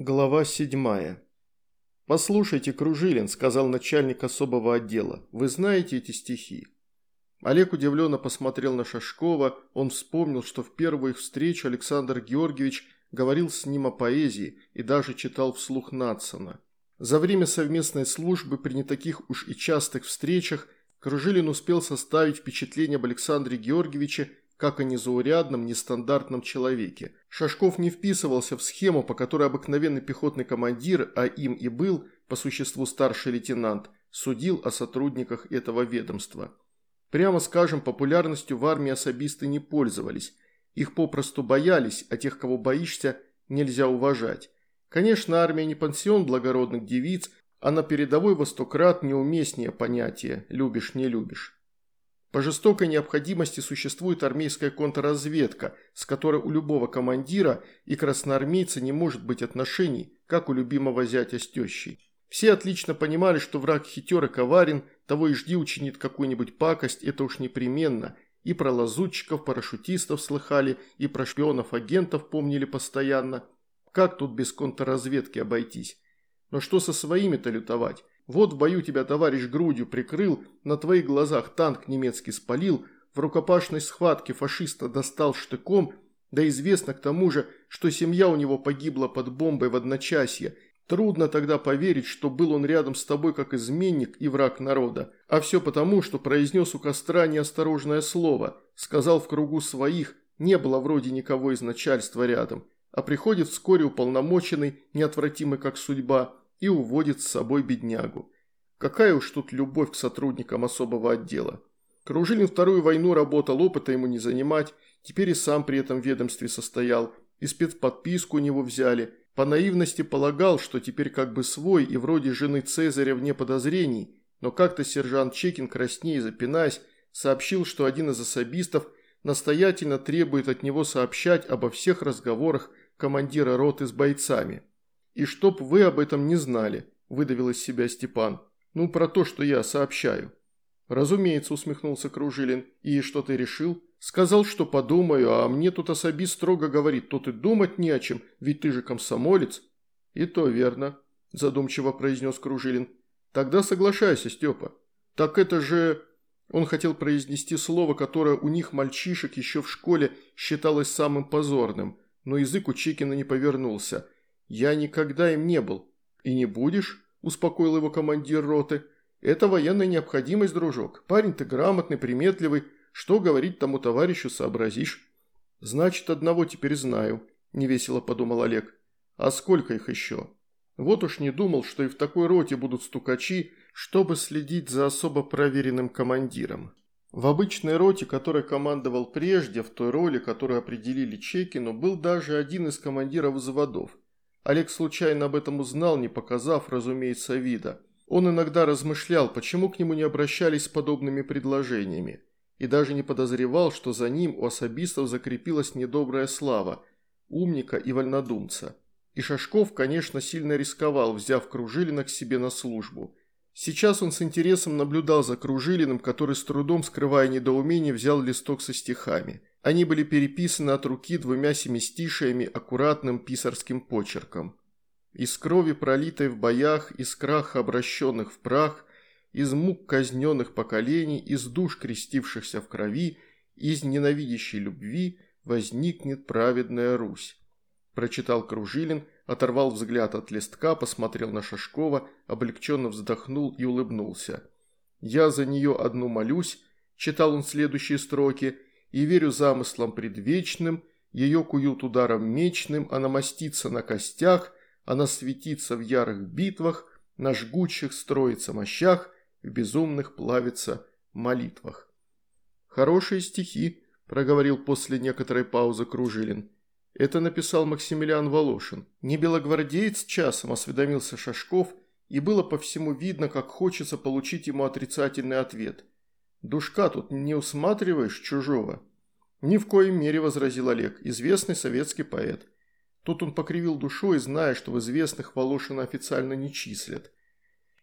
Глава седьмая. «Послушайте, Кружилин», – сказал начальник особого отдела, – «вы знаете эти стихи?» Олег удивленно посмотрел на Шашкова, он вспомнил, что в первую их встречу Александр Георгиевич говорил с ним о поэзии и даже читал вслух Натсона. За время совместной службы при не таких уж и частых встречах Кружилин успел составить впечатление об Александре Георгиевиче как о незаурядном, нестандартном человеке. Шашков не вписывался в схему, по которой обыкновенный пехотный командир, а им и был, по существу старший лейтенант, судил о сотрудниках этого ведомства. Прямо скажем, популярностью в армии особисты не пользовались. Их попросту боялись, а тех, кого боишься, нельзя уважать. Конечно, армия не пансион благородных девиц, а на передовой во сто крат неуместнее понятие «любишь-не любишь». По жестокой необходимости существует армейская контрразведка, с которой у любого командира и красноармейца не может быть отношений, как у любимого зятя с тещей. Все отлично понимали, что враг хитер и коварен, того и жди учинит какую-нибудь пакость, это уж непременно. И про лазутчиков, парашютистов слыхали, и про шпионов-агентов помнили постоянно. Как тут без контрразведки обойтись? Но что со своими-то лютовать? Вот в бою тебя товарищ грудью прикрыл, на твоих глазах танк немецкий спалил, в рукопашной схватке фашиста достал штыком, да известно к тому же, что семья у него погибла под бомбой в одночасье. Трудно тогда поверить, что был он рядом с тобой как изменник и враг народа. А все потому, что произнес у костра неосторожное слово, сказал в кругу своих, не было вроде никого из начальства рядом. А приходит вскоре уполномоченный, неотвратимый как судьба, и уводит с собой беднягу. Какая уж тут любовь к сотрудникам особого отдела. Кружилин вторую войну работал, опыта ему не занимать, теперь и сам при этом ведомстве состоял, и спецподписку у него взяли. По наивности полагал, что теперь как бы свой и вроде жены Цезаря вне подозрений, но как-то сержант Чекин, краснее запинаясь, сообщил, что один из особистов настоятельно требует от него сообщать обо всех разговорах командира роты с бойцами. «И чтоб вы об этом не знали», – выдавил из себя Степан. «Ну, про то, что я сообщаю». «Разумеется», – усмехнулся Кружилин. «И что ты решил?» «Сказал, что подумаю, а мне тут особист строго говорит, тут и думать не о чем, ведь ты же комсомолец». «И то верно», – задумчиво произнес Кружилин. «Тогда соглашайся, Степа». «Так это же...» Он хотел произнести слово, которое у них, мальчишек, еще в школе считалось самым позорным, но язык у Чекина не повернулся – «Я никогда им не был». «И не будешь?» – успокоил его командир роты. «Это военная необходимость, дружок. Парень ты грамотный, приметливый. Что говорить тому товарищу, сообразишь». «Значит, одного теперь знаю», – невесело подумал Олег. «А сколько их еще?» Вот уж не думал, что и в такой роте будут стукачи, чтобы следить за особо проверенным командиром. В обычной роте, которой командовал прежде, в той роли, которую определили Чекину, был даже один из командиров взводов – Олег случайно об этом узнал, не показав, разумеется, вида. Он иногда размышлял, почему к нему не обращались с подобными предложениями, и даже не подозревал, что за ним у особистов закрепилась недобрая слава – умника и вольнодумца. И Шашков, конечно, сильно рисковал, взяв Кружилина к себе на службу. Сейчас он с интересом наблюдал за Кружилиным, который с трудом, скрывая недоумение, взял листок со стихами – они были переписаны от руки двумя семистишиями аккуратным писарским почерком. Из крови, пролитой в боях, из краха, обращенных в прах, из мук казненных поколений, из душ, крестившихся в крови, из ненавидящей любви возникнет праведная Русь. Прочитал Кружилин, оторвал взгляд от листка, посмотрел на Шашкова, облегченно вздохнул и улыбнулся. «Я за нее одну молюсь», – читал он следующие строки – и верю замыслам предвечным, ее куют ударом мечным, она мастится на костях, она светится в ярых битвах, на жгучих строится мощах, в безумных плавится молитвах. «Хорошие стихи», – проговорил после некоторой паузы Кружилин. Это написал Максимилиан Волошин. Не белогвардеец часом осведомился Шашков, и было по всему видно, как хочется получить ему отрицательный ответ – Душка тут не усматриваешь чужого?» «Ни в коем мере», – возразил Олег, – «известный советский поэт». Тут он покривил душой, зная, что в известных Волошина официально не числят.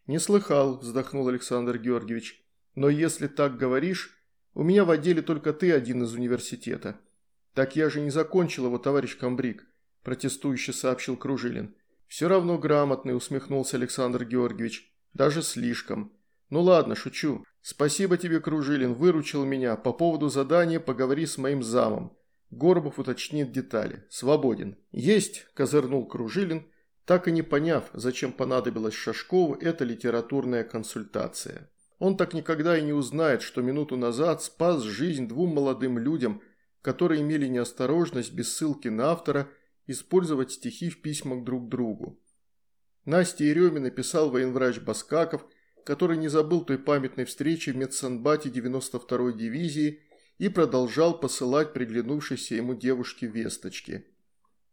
«Не слыхал», – вздохнул Александр Георгиевич. «Но если так говоришь, у меня в отделе только ты один из университета». «Так я же не закончил его, товарищ комбриг», – протестующе сообщил Кружилин. «Все равно грамотный», – усмехнулся Александр Георгиевич. «Даже слишком. Ну ладно, шучу. Спасибо тебе, Кружилин, выручил меня. По поводу задания поговори с моим замом. Горбов уточнит детали. Свободен. Есть, козырнул Кружилин, так и не поняв, зачем понадобилась Шашкову эта литературная консультация. Он так никогда и не узнает, что минуту назад спас жизнь двум молодым людям, которые имели неосторожность без ссылки на автора использовать стихи в письмах друг другу. Настя Еремина написал военврач Баскаков, который не забыл той памятной встречи в медсанбате 92-й дивизии и продолжал посылать приглянувшейся ему девушке весточки.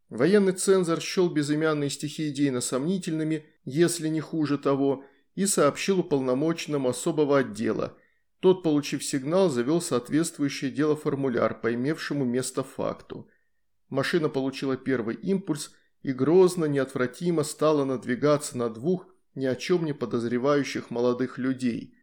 Военный цензор счел безымянные стихи идейно сомнительными, если не хуже того, и сообщил уполномоченному особого отдела. Тот, получив сигнал, завел соответствующее дело формуляр по имевшему место факту. Машина получила первый импульс и грозно, неотвратимо стала надвигаться на двух ни о чем не подозревающих молодых людей.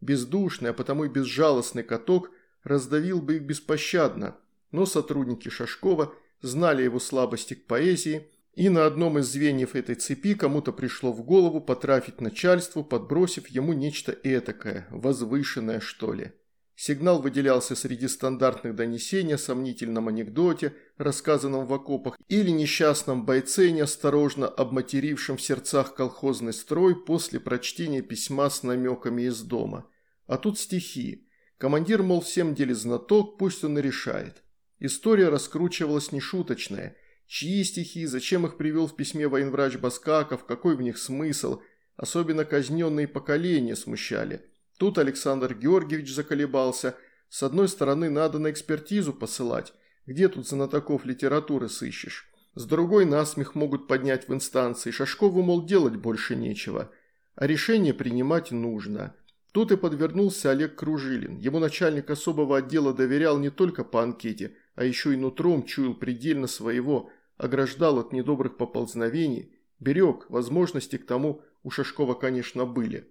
Бездушный, а потому и безжалостный каток раздавил бы их беспощадно, но сотрудники Шашкова знали его слабости к поэзии, и на одном из звеньев этой цепи кому-то пришло в голову потрафить начальству, подбросив ему нечто этакое, возвышенное что ли. Сигнал выделялся среди стандартных донесений о сомнительном анекдоте, рассказанном в окопах, или несчастном бойце, неосторожно обматерившем в сердцах колхозный строй после прочтения письма с намеками из дома. А тут стихи. Командир, мол, всем деле знаток, пусть он и решает. История раскручивалась нешуточная. Чьи стихи, зачем их привел в письме военврач Баскаков, какой в них смысл, особенно казненные поколения смущали – Тут Александр Георгиевич заколебался. С одной стороны, надо на экспертизу посылать. Где тут знатоков литературы сыщешь? С другой, насмех могут поднять в инстанции. Шашкову, мол, делать больше нечего. А решение принимать нужно. Тут и подвернулся Олег Кружилин. Ему начальник особого отдела доверял не только по анкете, а еще и нутром чуял предельно своего, ограждал от недобрых поползновений, берег, возможности к тому у Шашкова, конечно, были.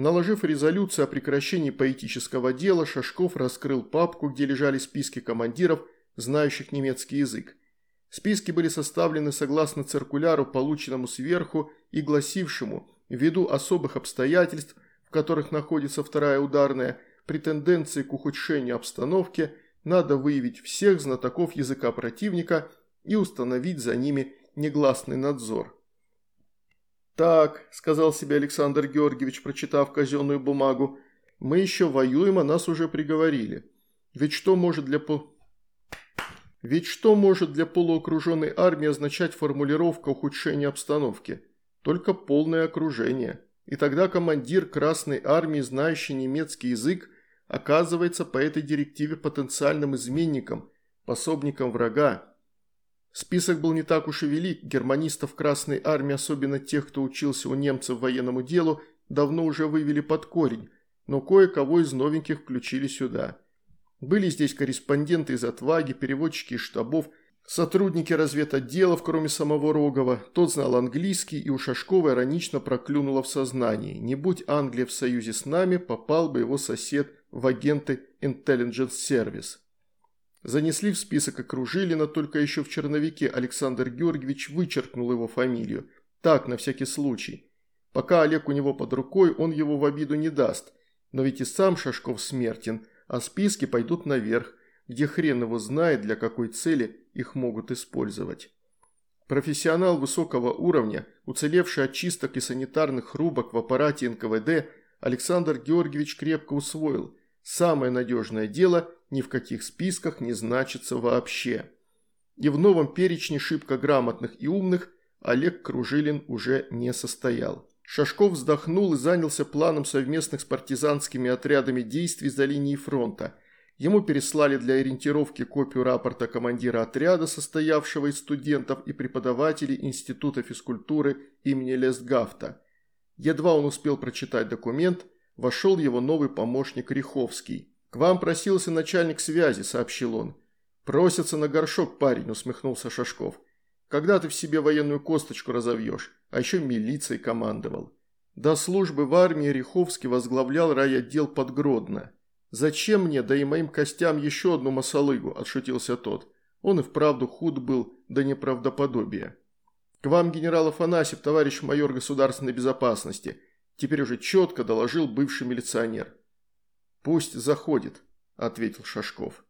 Наложив резолюцию о прекращении поэтического дела, Шашков раскрыл папку, где лежали списки командиров, знающих немецкий язык. Списки были составлены согласно циркуляру, полученному сверху и гласившему, ввиду особых обстоятельств, в которых находится вторая ударная, при тенденции к ухудшению обстановки, надо выявить всех знатоков языка противника и установить за ними негласный надзор. «Так», – сказал себе Александр Георгиевич, прочитав казенную бумагу, – «мы еще воюем, а нас уже приговорили. Ведь что может для по... Ведь что может для полуокруженной армии означать формулировка ухудшения обстановки? Только полное окружение. И тогда командир Красной армии, знающий немецкий язык, оказывается по этой директиве потенциальным изменником, пособником врага, Список был не так уж и велик, германистов Красной Армии, особенно тех, кто учился у немцев военному делу, давно уже вывели под корень, но кое-кого из новеньких включили сюда. Были здесь корреспонденты из «Отваги», переводчики из штабов, сотрудники разведотделов, кроме самого Рогова. Тот знал английский, и у Шашкова иронично проклюнуло в сознании. Не будь Англия в союзе с нами, попал бы его сосед в агенты Intelligence Service. Занесли в список окружилина, только еще в черновике Александр Георгиевич вычеркнул его фамилию. Так, на всякий случай. Пока Олег у него под рукой, он его в обиду не даст. Но ведь и сам Шашков смертен, а списки пойдут наверх, где хрен его знает, для какой цели их могут использовать. Профессионал высокого уровня, уцелевший от чисток и санитарных рубок в аппарате НКВД, Александр Георгиевич крепко усвоил. Самое надежное дело ни в каких списках не значится вообще. И в новом перечне шибко грамотных и умных Олег Кружилин уже не состоял. Шашков вздохнул и занялся планом совместных с партизанскими отрядами действий за линией фронта. Ему переслали для ориентировки копию рапорта командира отряда, состоявшего из студентов и преподавателей Института физкультуры имени Лесгафта. Едва он успел прочитать документ, вошел его новый помощник Риховский. «К вам просился начальник связи», – сообщил он. «Просится на горшок парень», – усмехнулся Шашков. «Когда ты в себе военную косточку разовьешь, а еще милицией командовал». До службы в армии Риховский возглавлял райотдел под Гродно. «Зачем мне, да и моим костям еще одну масалыгу?» – отшутился тот. Он и вправду худ был до неправдоподобия. К вам, генерал Афанасьев, товарищ майор государственной безопасности. Теперь уже четко доложил бывший милиционер. Пусть заходит, ответил Шашков.